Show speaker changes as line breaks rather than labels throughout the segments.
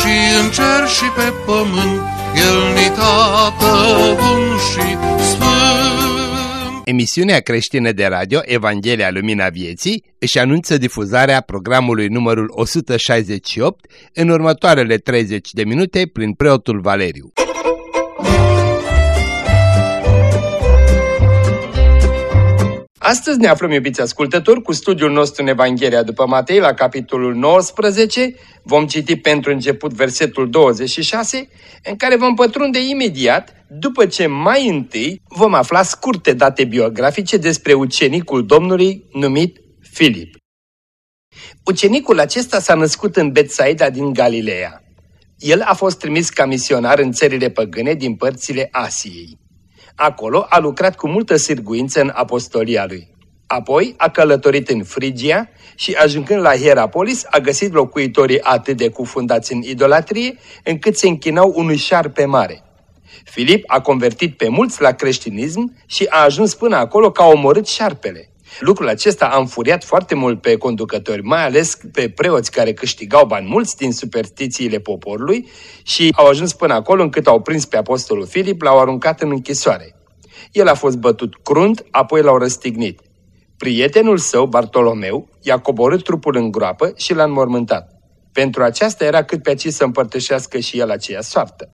și în cer și pe pământ, El ni tată bun și sfânt.
Emisiunea creștină de radio Evanghelia Lumina Vieții își anunță difuzarea programului numărul 168 în următoarele 30 de minute prin preotul Valeriu. Astăzi ne aflăm, iubiți ascultători, cu studiul nostru în Evanghelia după Matei, la capitolul 19. Vom citi pentru început versetul 26, în care vom pătrunde imediat, după ce mai întâi vom afla scurte date biografice despre ucenicul Domnului numit Filip. Ucenicul acesta s-a născut în Betsaida din Galileea. El a fost trimis ca misionar în țările păgâne din părțile Asiei. Acolo a lucrat cu multă sârguință în apostolia lui. Apoi a călătorit în Frigia și ajungând la Hierapolis a găsit locuitorii atât de cufundați în idolatrie încât se închinau unui șarpe mare. Filip a convertit pe mulți la creștinism și a ajuns până acolo ca omorât șarpele. Lucrul acesta a înfuriat foarte mult pe conducători, mai ales pe preoți care câștigau bani mulți din superstițiile poporului și au ajuns până acolo încât au prins pe apostolul Filip, l-au aruncat în închisoare. El a fost bătut crunt, apoi l-au răstignit. Prietenul său, Bartolomeu, i-a coborât trupul în groapă și l-a înmormântat. Pentru aceasta era cât pe aici să împărtășească și el aceea soartă.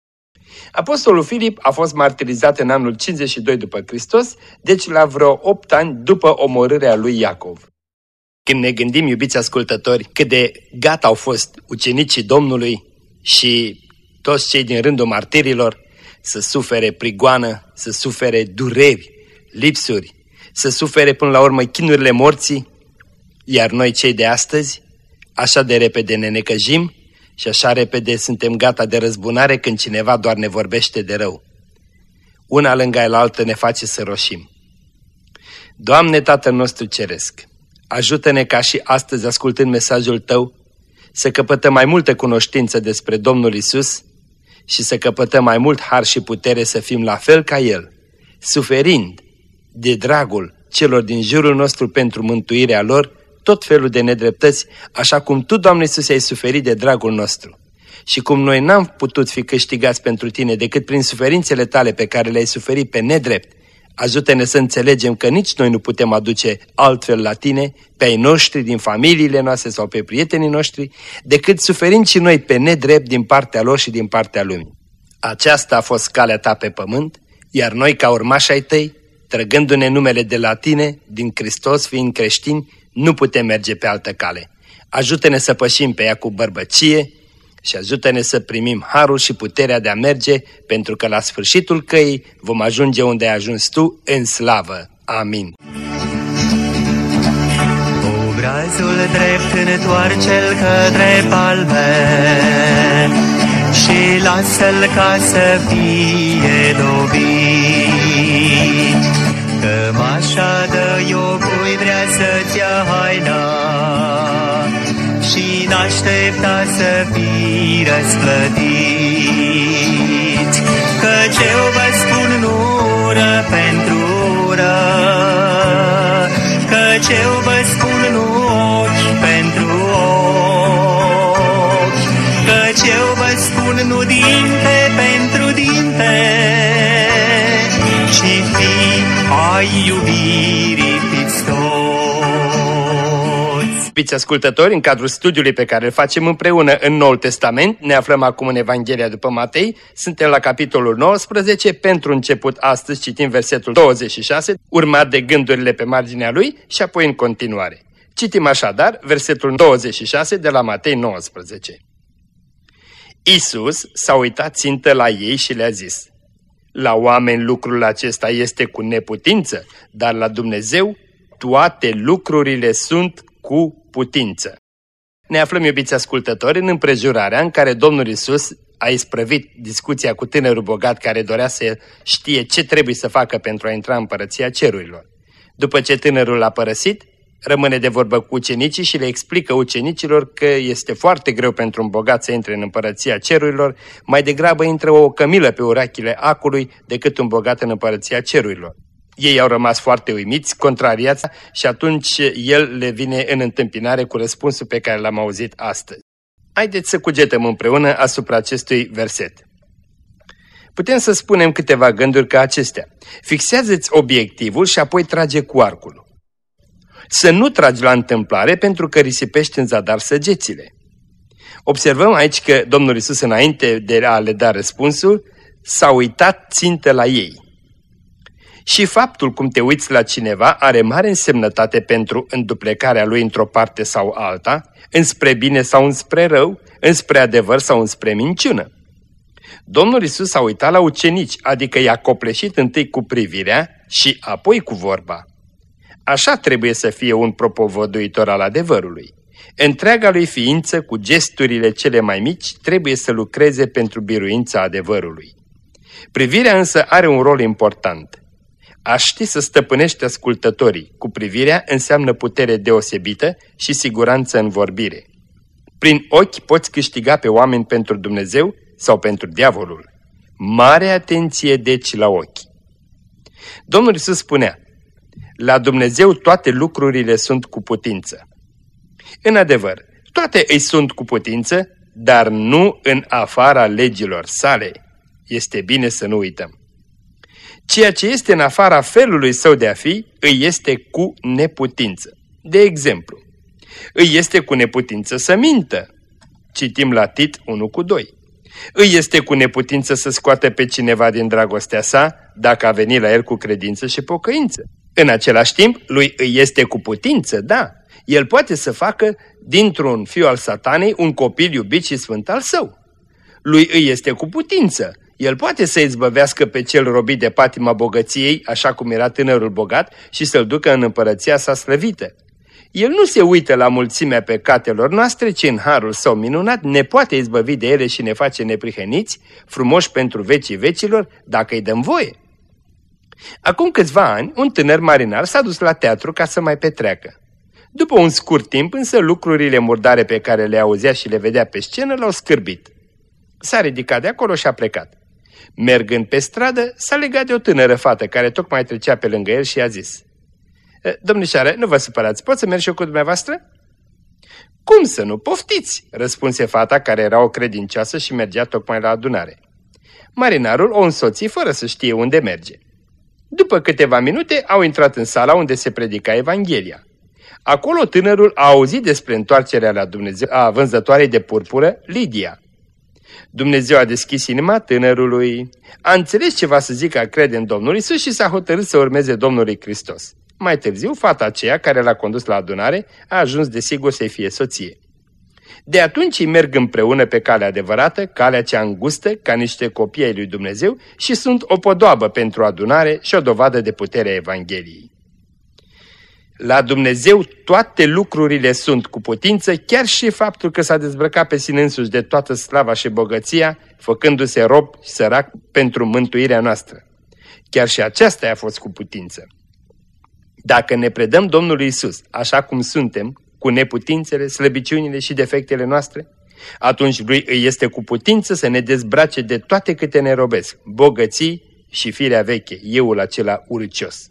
Apostolul Filip a fost martirizat în anul 52 după Hristos, deci la vreo 8 ani după omorârea lui Iacov. Când ne gândim, iubiți ascultători, cât de gata au fost ucenicii Domnului și toți cei din rândul martirilor să sufere prigoană, să sufere dureri, lipsuri, să sufere până la urmă chinurile morții, iar noi cei de astăzi, așa de repede ne necăjim și așa repede suntem gata de răzbunare când cineva doar ne vorbește de rău. Una lângă altă ne face să roșim. Doamne Tatăl nostru Ceresc, ajută-ne ca și astăzi, ascultând mesajul Tău, să căpătăm mai multă cunoștință despre Domnul Isus și să căpătăm mai mult har și putere să fim la fel ca El, suferind de dragul celor din jurul nostru pentru mântuirea lor, tot felul de nedreptăți, așa cum Tu, Doamne Iisus, ai suferit de dragul nostru. Și cum noi n-am putut fi câștigați pentru Tine decât prin suferințele Tale pe care le-ai suferit pe nedrept, ajută-ne să înțelegem că nici noi nu putem aduce altfel la Tine, pe ai noștri, din familiile noastre sau pe prietenii noștri, decât suferind și noi pe nedrept din partea lor și din partea lumii. Aceasta a fost calea Ta pe pământ, iar noi, ca urmași ai Tăi, trăgându-ne numele de la Tine, din Hristos fiind creștini, nu putem merge pe altă cale. Ajută-ne să pășim pe ea cu bărbăcie și ajută-ne să primim harul și puterea de a merge, pentru că la sfârșitul căii vom ajunge unde ai ajuns Tu în slavă. Amin.
Obrazul drept întoarce-l către palme și lasă-l ca să fie dobit. Și n-aștepta să fii răsplătit. Căci eu vă spun nu ură pentru ură, căci eu vă spun nu ochi pentru ochi, căci eu vă spun nu dinte pentru dinte, și fi ai iubirii fiți toți.
Iubiți ascultători, în cadrul studiului pe care îl facem împreună în Noul Testament, ne aflăm acum în Evanghelia după Matei, suntem la capitolul 19, pentru început astăzi citim versetul 26, urmat de gândurile pe marginea lui și apoi în continuare. Citim așadar versetul 26 de la Matei 19. Isus s-a uitat țintă la ei și le-a zis, La oameni lucrul acesta este cu neputință, dar la Dumnezeu toate lucrurile sunt cu putință. Ne aflăm, iubiți ascultători, în împrejurarea în care Domnul Isus a isprăvit discuția cu tânărul bogat care dorea să știe ce trebuie să facă pentru a intra în împărăția cerurilor. După ce tânărul a părăsit, rămâne de vorbă cu ucenicii și le explică ucenicilor că este foarte greu pentru un bogat să intre în împărăția cerurilor, mai degrabă intră o cămilă pe urachile acului decât un bogat în împărăția cerurilor. Ei au rămas foarte uimiți, contrariați și atunci el le vine în întâmpinare cu răspunsul pe care l-am auzit astăzi. Haideți să cugetăm împreună asupra acestui verset. Putem să spunem câteva gânduri ca acestea. Fixează-ți obiectivul și apoi trage cu arcul. Să nu tragi la întâmplare pentru că risipești în zadar săgețile. Observăm aici că Domnul Isus înainte de a le da răspunsul, s-a uitat țintă la ei. Și faptul cum te uiți la cineva are mare însemnătate pentru înduplecarea lui într-o parte sau alta, înspre bine sau înspre rău, înspre adevăr sau înspre minciună. Domnul Isus a uitat la ucenici, adică i-a copleșit întâi cu privirea și apoi cu vorba. Așa trebuie să fie un propovăduitor al adevărului. Întreaga lui ființă, cu gesturile cele mai mici, trebuie să lucreze pentru biruința adevărului. Privirea însă are un rol important. A ști să stăpânești ascultătorii cu privirea înseamnă putere deosebită și siguranță în vorbire. Prin ochi poți câștiga pe oameni pentru Dumnezeu sau pentru diavolul. Mare atenție deci la ochi. Domnul Iisus spunea, la Dumnezeu toate lucrurile sunt cu putință. În adevăr, toate îi sunt cu putință, dar nu în afara legilor sale. Este bine să nu uităm. Ceea ce este în afara felului său de a fi, îi este cu neputință. De exemplu, îi este cu neputință să mintă. Citim la Tit 1 cu 2. Îi este cu neputință să scoată pe cineva din dragostea sa, dacă a venit la el cu credință și pocăință. În același timp, lui îi este cu putință, da, el poate să facă dintr-un fiu al satanei un copil iubit și sfânt al său. Lui îi este cu putință, el poate să izbăvească pe cel robit de patima bogăției, așa cum era tânărul bogat, și să-l ducă în împărăția sa slăvită. El nu se uită la mulțimea pecatelor noastre, ci în harul său minunat ne poate izbăvi de ele și ne face neprihăniți, frumoși pentru vecii vecilor, dacă îi dăm voie. Acum câțiva ani, un tânăr marinar s-a dus la teatru ca să mai petreacă. După un scurt timp, însă, lucrurile murdare pe care le auzea și le vedea pe scenă l-au scârbit. S-a ridicat de acolo și a plecat. Mergând pe stradă, s-a legat de o tânără fată care tocmai trecea pe lângă el și i-a zis Domnișoare, nu vă supărați, pot să merg și eu cu dumneavoastră?" Cum să nu poftiți?" răspunse fata care era o credincioasă și mergea tocmai la adunare. Marinarul o însoți fără să știe unde merge. După câteva minute au intrat în sala unde se predica Evanghelia. Acolo tânărul a auzit despre întoarcerea la Dumnezeu a vânzătoarei de purpură, Lidia. Dumnezeu a deschis inima tânărului, a înțeles ceva să zică a crede în Domnul Isus și s-a hotărât să urmeze Domnului Hristos. Mai târziu, fata aceea care l-a condus la adunare a ajuns desigur să-i fie soție. De atunci îi merg împreună pe calea adevărată, calea cea îngustă, ca niște copii ai lui Dumnezeu și sunt o podoabă pentru adunare și o dovadă de puterea Evangheliei. La Dumnezeu toate lucrurile sunt cu putință, chiar și faptul că s-a dezbrăcat pe sine însuși de toată slava și bogăția, făcându-se rob și sărac pentru mântuirea noastră. Chiar și aceasta a fost cu putință. Dacă ne predăm Domnului Isus, așa cum suntem, cu neputințele, slăbiciunile și defectele noastre, atunci lui îi este cu putință să ne dezbrace de toate câte ne robesc, bogății și firea veche, euul acela urcios.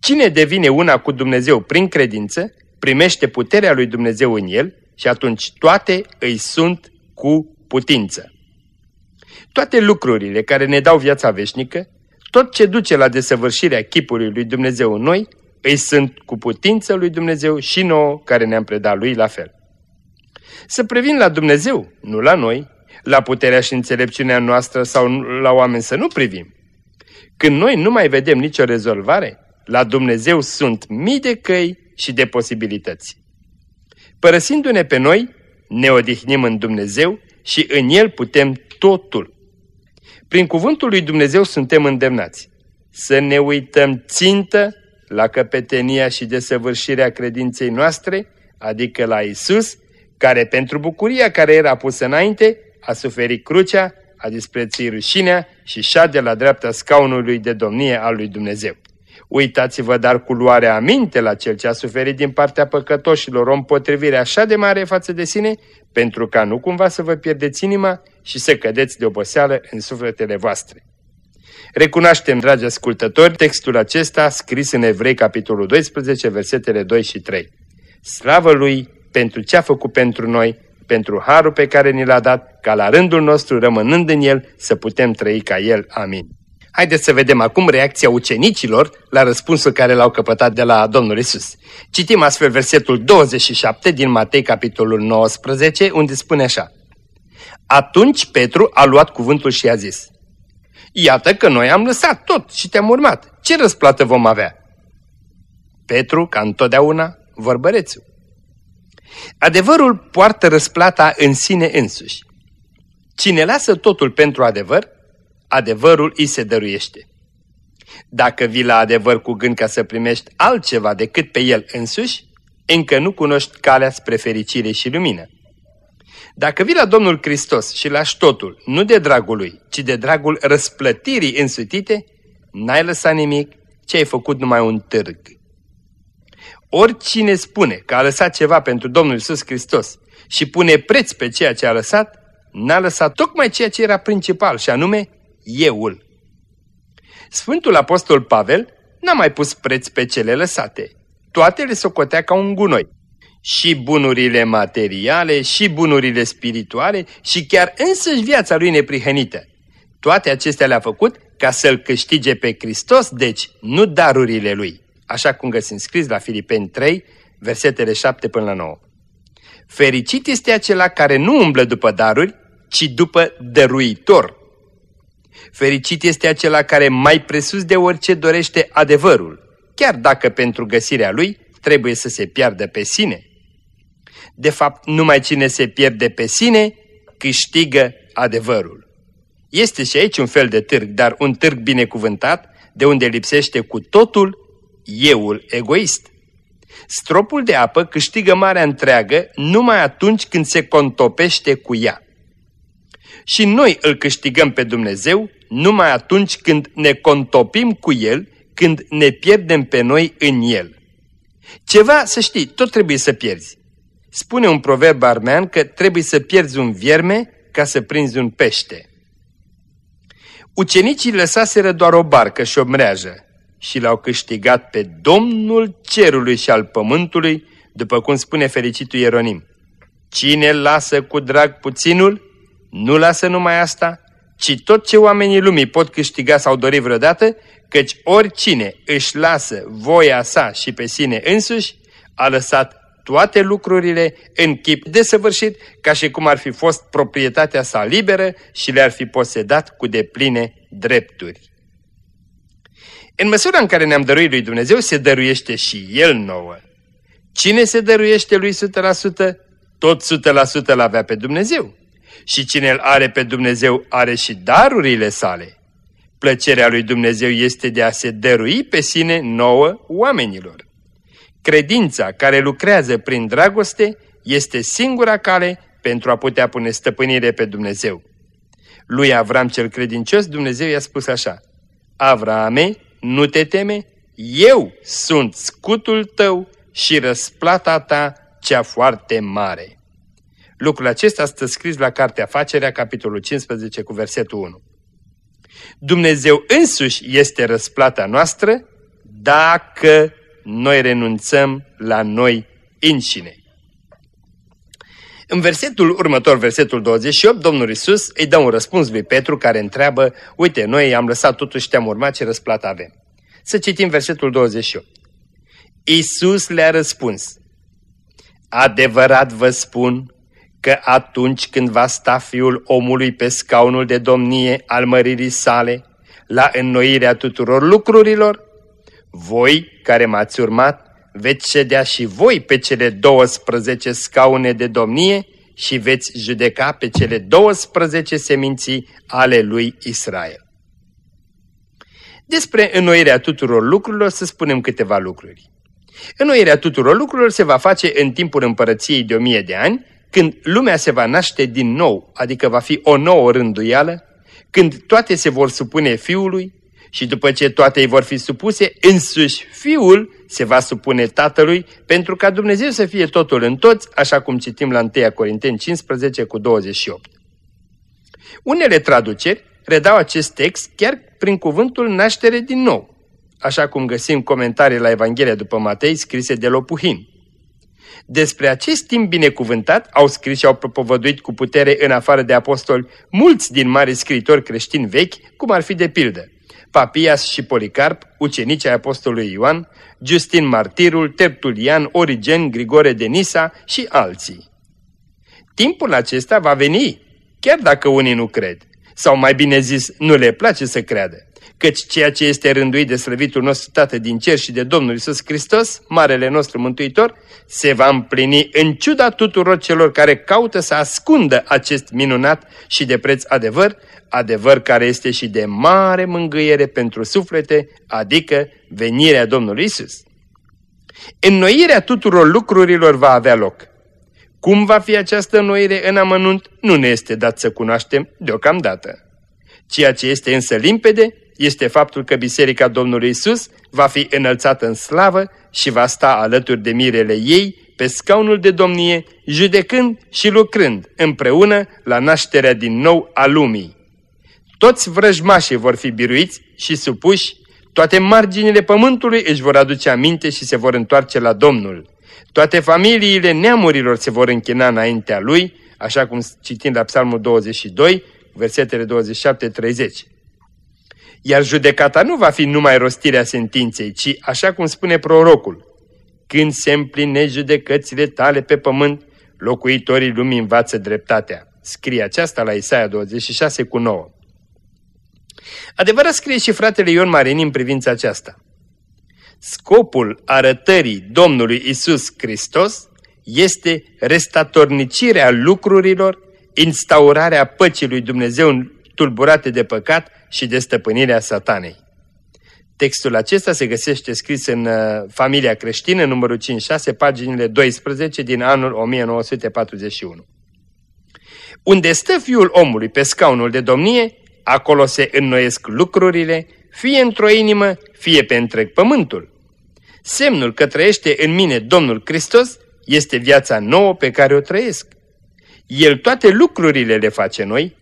Cine devine una cu Dumnezeu prin credință, primește puterea lui Dumnezeu în el și atunci toate îi sunt cu putință. Toate lucrurile care ne dau viața veșnică, tot ce duce la desăvârșirea chipului lui Dumnezeu în noi, îi sunt cu putință lui Dumnezeu și nouă care ne-am predat lui la fel. Să previn la Dumnezeu, nu la noi, la puterea și înțelepciunea noastră sau la oameni să nu privim. Când noi nu mai vedem nicio rezolvare, la Dumnezeu sunt mii de căi și de posibilități. Părăsindu-ne pe noi, ne odihnim în Dumnezeu și în El putem totul. Prin cuvântul lui Dumnezeu suntem îndemnați să ne uităm țintă la căpetenia și desăvârșirea credinței noastre, adică la Isus, care pentru bucuria care era pusă înainte, a suferit crucea, a disprețuit rușinea și șade la dreapta scaunului de domnie al lui Dumnezeu. Uitați-vă dar cu luare aminte la cel ce a suferit din partea păcătoșilor o împotrivire așa de mare față de sine, pentru ca nu cumva să vă pierdeți inima și să cădeți de oboseală în sufletele voastre. Recunoaștem, dragi ascultători, textul acesta scris în Evrei, capitolul 12, versetele 2 și 3. Slavă Lui pentru ce a făcut pentru noi, pentru harul pe care ni l-a dat, ca la rândul nostru, rămânând în El, să putem trăi ca El. Amin. Haideți să vedem acum reacția ucenicilor la răspunsul care l-au căpătat de la Domnul Isus. Citim astfel versetul 27 din Matei, capitolul 19, unde spune așa. Atunci Petru a luat cuvântul și a zis, Iată că noi am lăsat tot și te-am urmat. Ce răsplată vom avea? Petru, ca întotdeauna, vorbărețul. Adevărul poartă răsplata în sine însuși. Cine lasă totul pentru adevăr, adevărul îi se dăruiește. Dacă vii la adevăr cu gând ca să primești altceva decât pe el însuși, încă nu cunoști calea spre fericire și lumină. Dacă vii la Domnul Hristos și lași totul, nu de dragul lui, ci de dragul răsplătirii însutite, n-ai lăsat nimic, ce ai făcut numai un târg. Oricine spune că a lăsat ceva pentru Domnul Iisus Hristos și pune preț pe ceea ce a lăsat, n-a lăsat tocmai ceea ce era principal, și anume euul. Sfântul Apostol Pavel n-a mai pus preț pe cele lăsate. Toate le socotea ca un gunoi. Și bunurile materiale, și bunurile spirituale, și chiar însăși viața lui neprihănită. Toate acestea le-a făcut ca să-L câștige pe Hristos, deci nu darurile lui, așa cum găsim scris la Filipeni 3, versetele 7 până la 9. Fericit este acela care nu umblă după daruri, ci după dăruitor. Fericit este acela care mai presus de orice dorește adevărul, chiar dacă pentru găsirea lui trebuie să se piardă pe sine. De fapt, numai cine se pierde pe sine câștigă adevărul. Este și aici un fel de târg, dar un târg binecuvântat, de unde lipsește cu totul euul egoist. Stropul de apă câștigă marea întreagă numai atunci când se contopește cu ea. Și noi îl câștigăm pe Dumnezeu numai atunci când ne contopim cu El, când ne pierdem pe noi în El. Ceva, să știi, tot trebuie să pierzi. Spune un proverb armean că trebuie să pierzi un vierme ca să prinzi un pește. Ucenicii lăsaseră doar o barcă și o mreajă și l-au câștigat pe Domnul cerului și al pământului, după cum spune fericitul Ieronim. Cine lasă cu drag puținul, nu lasă numai asta, ci tot ce oamenii lumii pot câștiga sau dori vreodată, căci oricine își lasă voia sa și pe sine însuși, a lăsat toate lucrurile în chip desăvârșit, ca și cum ar fi fost proprietatea sa liberă și le-ar fi posedat cu depline drepturi. În măsura în care ne-am dăruit lui Dumnezeu, se dăruiește și El nouă. Cine se dăruiește lui 100%, tot 100% l-avea pe Dumnezeu. Și cine îl are pe Dumnezeu are și darurile sale. Plăcerea lui Dumnezeu este de a se dărui pe sine nouă oamenilor. Credința care lucrează prin dragoste este singura cale pentru a putea pune stăpânire pe Dumnezeu. Lui Avram cel credincios Dumnezeu i-a spus așa, Avrame, nu te teme, eu sunt scutul tău și răsplata ta cea foarte mare. Lucrul acesta stă scris la Cartea Facerea, capitolul 15, cu versetul 1. Dumnezeu însuși este răsplata noastră dacă noi renunțăm la noi înșine. În versetul următor, versetul 28, Domnul Isus îi dă un răspuns lui Petru care întreabă, uite, noi am lăsat totuși te-am urmat, ce răsplată avem? Să citim versetul 28. Isus le-a răspuns, adevărat vă spun că atunci când va sta fiul omului pe scaunul de domnie al măririi sale, la înnoirea tuturor lucrurilor, voi care m-ați urmat, veți ședea și voi pe cele 12 scaune de domnie și veți judeca pe cele 12 seminții ale lui Israel. Despre înnoirea tuturor lucrurilor să spunem câteva lucruri. Înnoirea tuturor lucrurilor se va face în timpul împărăției de o mie de ani, când lumea se va naște din nou, adică va fi o nouă rânduială, când toate se vor supune Fiului și după ce toate îi vor fi supuse, însuși Fiul se va supune Tatălui pentru ca Dumnezeu să fie totul în toți, așa cum citim la 1 Corinteni 15 cu 28. Unele traduceri redau acest text chiar prin cuvântul naștere din nou, așa cum găsim comentarii la Evanghelia după Matei scrise de Lopuhin. Despre acest timp binecuvântat au scris și au propovăduit cu putere în afară de apostoli mulți din mari scritori creștini vechi, cum ar fi de pildă Papias și Policarp, ucenici ai apostolului Ioan, Justin Martirul, Tertulian, Origen, Grigore de Nisa și alții. Timpul acesta va veni, chiar dacă unii nu cred, sau mai bine zis, nu le place să creadă căci ceea ce este rânduit de slăvitul nostru Tată din cer și de Domnul Isus Hristos, Marele nostru Mântuitor, se va împlini în ciuda tuturor celor care caută să ascundă acest minunat și de preț adevăr, adevăr care este și de mare mângâiere pentru suflete, adică venirea Domnului Isus. Înnoirea tuturor lucrurilor va avea loc. Cum va fi această înnoire în amănunt, nu ne este dat să cunoaștem deocamdată. Ceea ce este însă limpede este faptul că Biserica Domnului Isus va fi înălțată în slavă și va sta alături de mirele ei pe scaunul de domnie, judecând și lucrând împreună la nașterea din nou a lumii. Toți vrăjmașii vor fi biruiți și supuși, toate marginile pământului își vor aduce aminte și se vor întoarce la Domnul. Toate familiile neamurilor se vor închina înaintea Lui, așa cum citim la Psalmul 22, versetele 27-30. Iar judecata nu va fi numai rostirea sentinței, ci, așa cum spune prorocul, când se împline judecățile tale pe pământ, locuitorii lumii învață dreptatea. Scrie aceasta la Isaia 26 cu 9. Adevărat scrie și fratele Ion Marini în privința aceasta. Scopul arătării Domnului Isus Hristos este restatornicirea lucrurilor, instaurarea păcii lui Dumnezeu tulburate de păcat și de stăpânirea satanei. Textul acesta se găsește scris în uh, Familia Creștină, numărul 5-6, paginile 12 din anul 1941. Unde stă fiul omului pe scaunul de domnie, acolo se înnoiesc lucrurile, fie într-o inimă, fie pe întreg pământul. Semnul că trăiește în mine Domnul Hristos este viața nouă pe care o trăiesc. El toate lucrurile le face noi,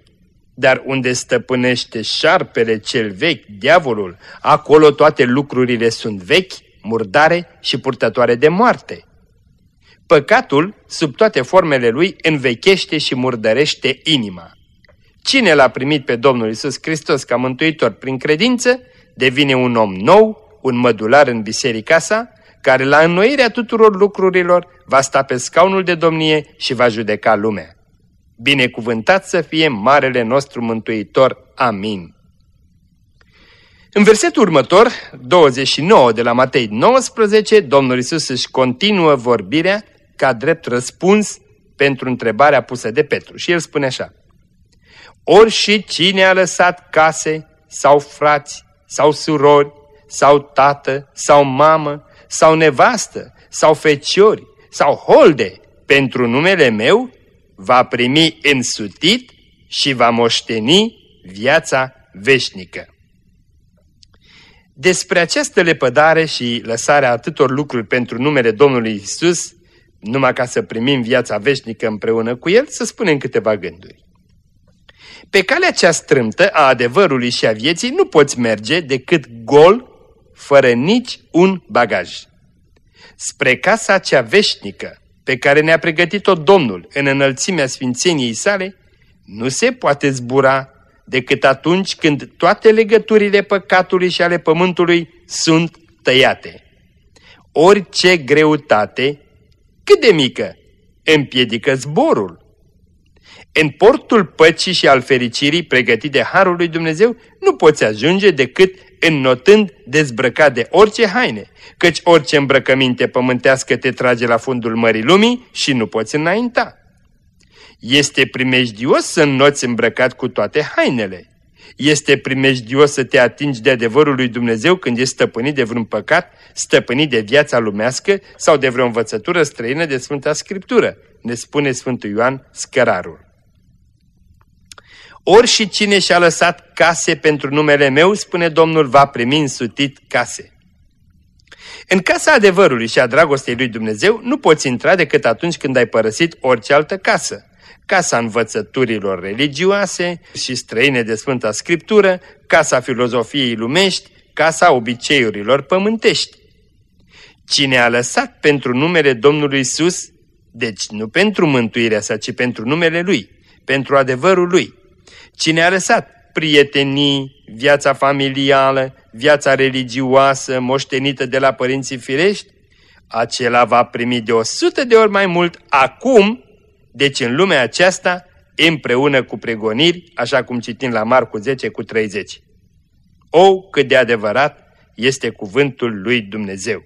dar unde stăpânește șarpele cel vechi, diavolul, acolo toate lucrurile sunt vechi, murdare și purtătoare de moarte. Păcatul, sub toate formele lui, învechește și murdărește inima. Cine l-a primit pe Domnul Isus Hristos ca mântuitor prin credință, devine un om nou, un mădular în biserica sa, care la înnoirea tuturor lucrurilor va sta pe scaunul de domnie și va judeca lumea. Binecuvântat să fie Marele nostru Mântuitor. Amin. În versetul următor, 29 de la Matei 19, Domnul Isus își continuă vorbirea ca drept răspuns pentru întrebarea pusă de Petru. Și el spune așa, Ori și cine a lăsat case sau frați sau surori sau tată sau mamă sau nevastă sau feciori sau holde pentru numele meu, va primi însutit și va moșteni viața veșnică. Despre această lepădare și lăsarea atâtor lucruri pentru numele Domnului Isus, numai ca să primim viața veșnică împreună cu El, să spunem câteva gânduri. Pe calea cea strâmtă a adevărului și a vieții nu poți merge decât gol, fără nici un bagaj. Spre casa cea veșnică, pe care ne-a pregătit-o Domnul în înălțimea sfințeniei sale, nu se poate zbura decât atunci când toate legăturile păcatului și ale pământului sunt tăiate. Orice greutate, cât de mică, împiedică zborul. În portul păcii și al fericirii pregătit de Harul lui Dumnezeu nu poți ajunge decât înnotând dezbrăcat de orice haine, căci orice îmbrăcăminte pământească te trage la fundul mării lumii și nu poți înainta. Este primejdios să înnoți îmbrăcat cu toate hainele.
Este primejdios să te atingi de adevărul lui Dumnezeu când ești stăpânit de vreun păcat, stăpânit de viața lumească sau de vreo învățătură străină de Sfânta Scriptură, ne spune Sfântul Ioan Scărarul. Ori și cine și-a lăsat case pentru numele meu, spune Domnul, va primi însutit case. În casa adevărului și a dragostei lui Dumnezeu nu poți intra decât atunci când ai părăsit orice altă casă. Casa învățăturilor religioase și străine de Sfânta Scriptură, casa filozofiei lumești, casa obiceiurilor pământești. Cine a lăsat pentru numele Domnului Isus, deci nu pentru mântuirea sa, ci pentru numele Lui, pentru adevărul Lui. Cine a lăsat prietenii, viața familială, viața religioasă moștenită de la părinții firești, acela va primi de o sută de ori mai mult acum, deci în lumea aceasta, împreună cu pregoniri, așa cum citim la Marcu 10 cu 30. O, cât de adevărat este cuvântul lui Dumnezeu!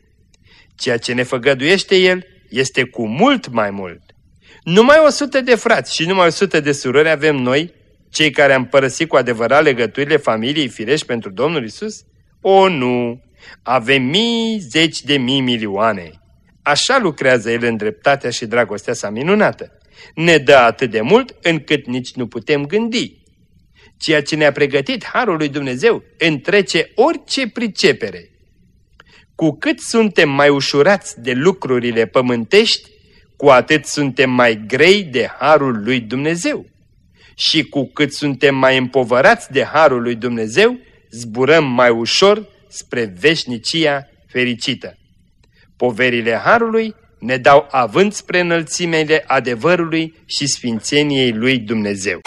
Ceea ce ne făgăduiește El este cu mult mai mult. Numai o sută de frați și numai o sută de surori avem noi, cei care am părăsit cu adevărat legăturile familiei firești pentru Domnul Isus? O, nu! Avem mii, zeci de mii, milioane. Așa lucrează El în dreptatea și dragostea sa minunată. Ne dă atât de mult încât nici nu putem gândi. Ceea ce ne-a pregătit Harul lui Dumnezeu întrece orice pricepere. Cu cât suntem mai ușurați de lucrurile pământești, cu atât suntem mai grei de Harul lui Dumnezeu. Și cu cât suntem mai împovărați de Harul lui Dumnezeu, zburăm mai ușor spre veșnicia fericită. Poverile Harului ne dau avânt spre înălțimele adevărului și sfințeniei lui Dumnezeu.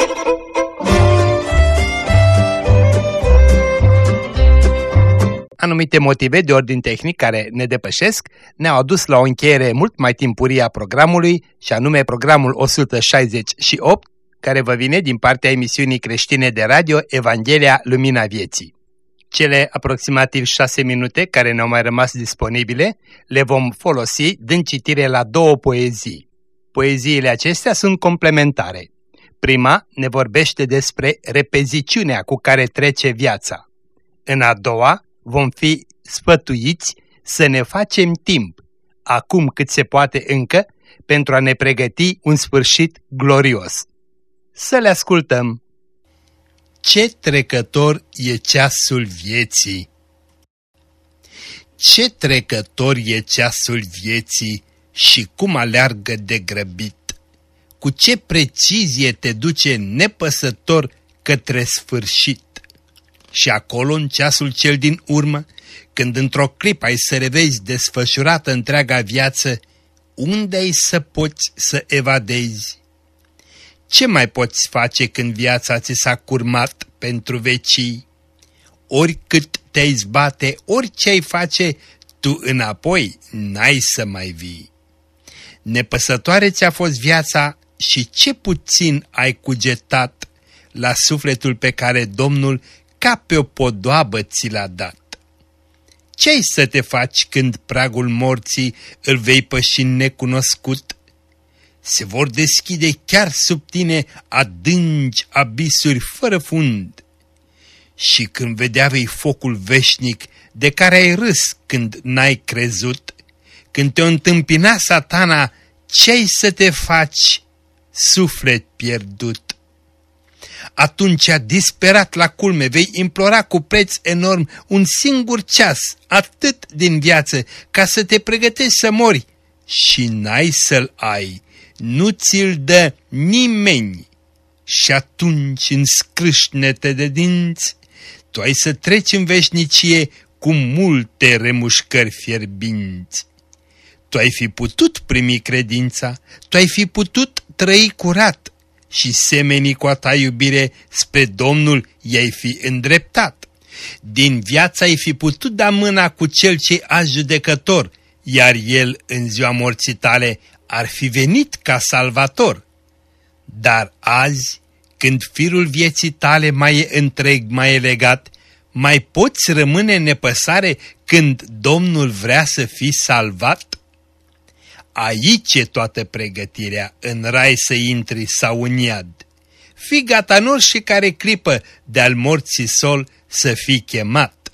Anumite motive de ordin tehnic care ne depășesc ne-au adus la o încheiere mult mai timpurie a programului și anume programul 168 care vă vine din partea emisiunii creștine de radio Evanghelia Lumina Vieții. Cele aproximativ șase minute care ne-au mai rămas disponibile le vom folosi dând citire la două poezii. Poeziile acestea sunt complementare. Prima ne vorbește despre repeziciunea cu care trece viața. În a doua vom fi sfătuiți să ne facem timp, acum cât se poate încă, pentru a ne pregăti un sfârșit glorios. Să le ascultăm! Ce trecător e ceasul vieții! Ce trecător e ceasul vieții și cum aleargă de grăbit! Cu ce precizie te duce nepăsător către sfârșit! Și acolo, în ceasul cel din urmă, când într-o clipă ai să revezi desfășurată întreaga viață, unde ai să poți să evadezi? Ce mai poți face când viața ți s-a curmat pentru vecii? Oricât te-ai zbate, orice ai face, tu înapoi n-ai să mai vii. Nepăsătoare ți-a fost viața și ce puțin ai cugetat la sufletul pe care Domnul ca pe o podoabă ți l-a dat. Ce ai să te faci când pragul morții îl vei păși necunoscut? Se vor deschide chiar sub tine adânci abisuri fără fund. Și când vedea vei focul veșnic de care ai râs când n-ai crezut, când te-o întâmpina satana, ce ai să te faci, suflet pierdut? Atunci, disperat la culme, vei implora cu preț enorm un singur ceas, atât din viață, ca să te pregătești să mori și n-ai să-l ai, nu ți-l dă nimeni. Și atunci, în scrâșnete de dinți, tu ai să treci în veșnicie cu multe remușcări fierbinți. Tu ai fi putut primi credința, tu ai fi putut trăi curat, și semenii cu a ta iubire spre Domnul i-ai fi îndreptat. Din viața ai fi putut da mâna cu cel ce a judecător, iar el în ziua morții tale ar fi venit ca salvator. Dar azi, când firul vieții tale mai e întreg, mai e legat, mai poți rămâne nepăsare când Domnul vrea să fii salvat? Aici e toată pregătirea, în rai să intri sau în iad. fi gata în orice care clipă de-al morții sol să fii chemat,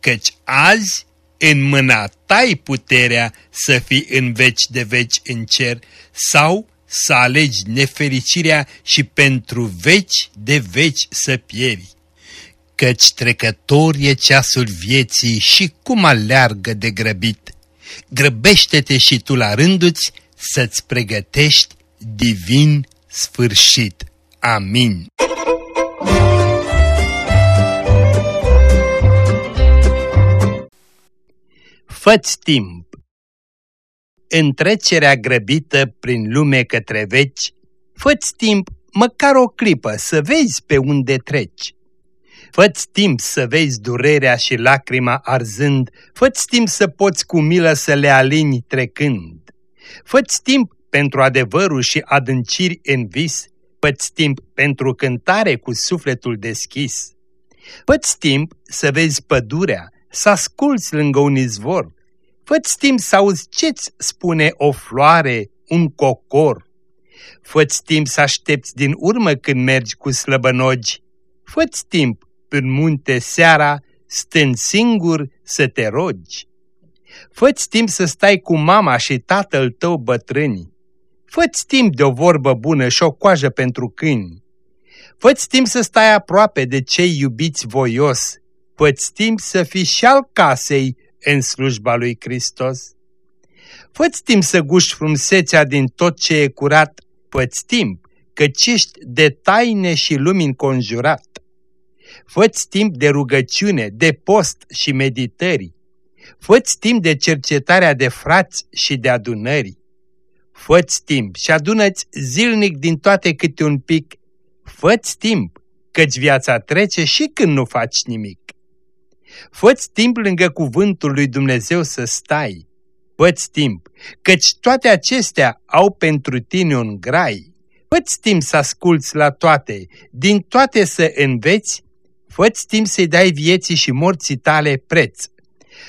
căci azi în mâna ta puterea să fii în veci de veci în cer sau să alegi nefericirea și pentru veci de veci să pieri. Căci trecător e ceasul vieții și cum aleargă de grăbit. Grăbește-te și tu la rânduți să-ți pregătești divin sfârșit. Amin. Făți timp în trecerea grăbită prin lume către veci, fă-ți timp măcar o clipă să vezi pe unde treci. Fă-ți timp să vezi durerea și lacrima arzând, fă-ți timp să poți cu milă să le alini trecând. Fă-ți timp pentru adevărul și adânciri în vis, fă-ți timp pentru cântare cu sufletul deschis. Fă-ți timp să vezi pădurea, să asculți lângă un izvor, Fă-ți timp să auzi ce-ți spune o floare, un cocor. Fă-ți timp să aștepți din urmă când mergi cu slăbănogi. Fă-ți timp în munte seara, stând singur să te rogi. Fă-ți timp să stai cu mama și tatăl tău bătrâni. Fă-ți timp de o vorbă bună și o coajă pentru câini. Fă-ți timp să stai aproape de cei iubiți voios. Fă-ți timp să fii și al casei în slujba lui Hristos? Fă-ți timp să guși frumsețea din tot ce e curat, fă-ți timp, căci ești de taine și lumini conjurat. Fă-ți timp de rugăciune, de post și meditări. Fă-ți timp de cercetarea de frați și de adunări. Fă-ți timp și adună-ți zilnic din toate câte un pic. Fă-ți timp, căci viața trece și când nu faci nimic. Fă-ți timp lângă cuvântul lui Dumnezeu să stai. Fă-ți timp, căci toate acestea au pentru tine un grai. Fă-ți timp să asculți la toate, din toate să înveți, fă-ți timp să-i dai vieții și morții tale preț.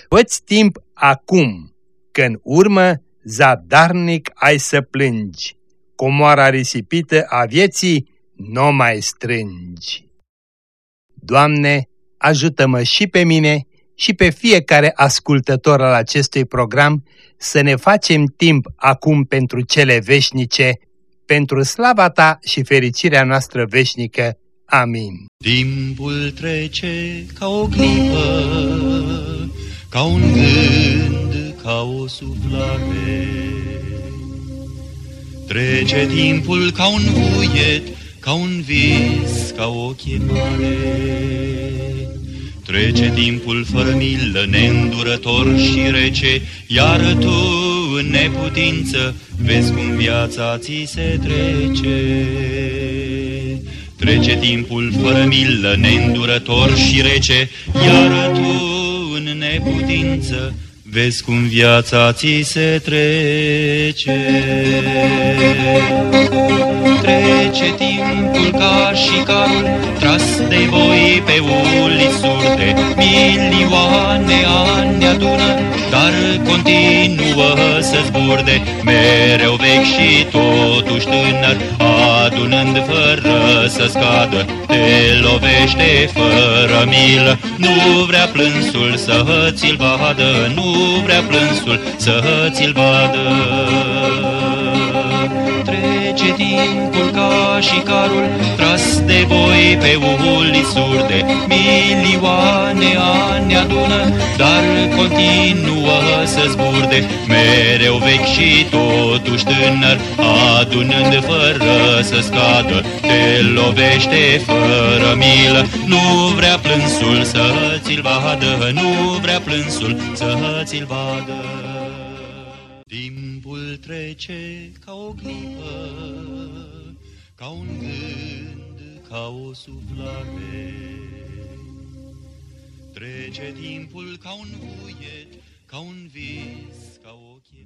Fă-ți timp acum, că în urmă zadarnic ai să plângi. Comoara risipită a vieții nu mai strângi. Doamne, ajută-mă și pe mine și pe fiecare ascultător al acestui program să ne facem timp acum pentru cele veșnice, pentru slava Ta și fericirea noastră veșnică. Amin.
Timpul trece ca o clipă, ca un gând, ca o suflare. Trece timpul ca un vuiet, ca un vis, ca o chemare. Trece timpul fără milă, neîndurător și rece, Iar tu, în neputință, vezi cum viața ți se trece. Trece timpul fără milă, neîndurător și rece, Iar tu, în neputință, vezi cum viața ți se trece. Trece timpul ca și carul tras de voi pe uli surde, milioane ani adună, dar continuă să zburde, mereu vechi și totuși tânăr, adunând fără să scadă, te lovește fără milă, nu vrea plânsul să ți-l vadă, nu vrea plânsul să ți-l vadă. Trece timpul ca și carul tras de voi pe uli surde, milioane ani adună, dar continuă să zburde, mereu vechi și totuși tânăr, adunând fără să scadă, te lovește fără milă, nu vrea plânsul să ți-l vadă, nu vrea plânsul să ți-l vadă. Timpul trece ca o clipă, ca un gând, ca o suflare. Trece timpul ca un vuiet, ca un vis, ca o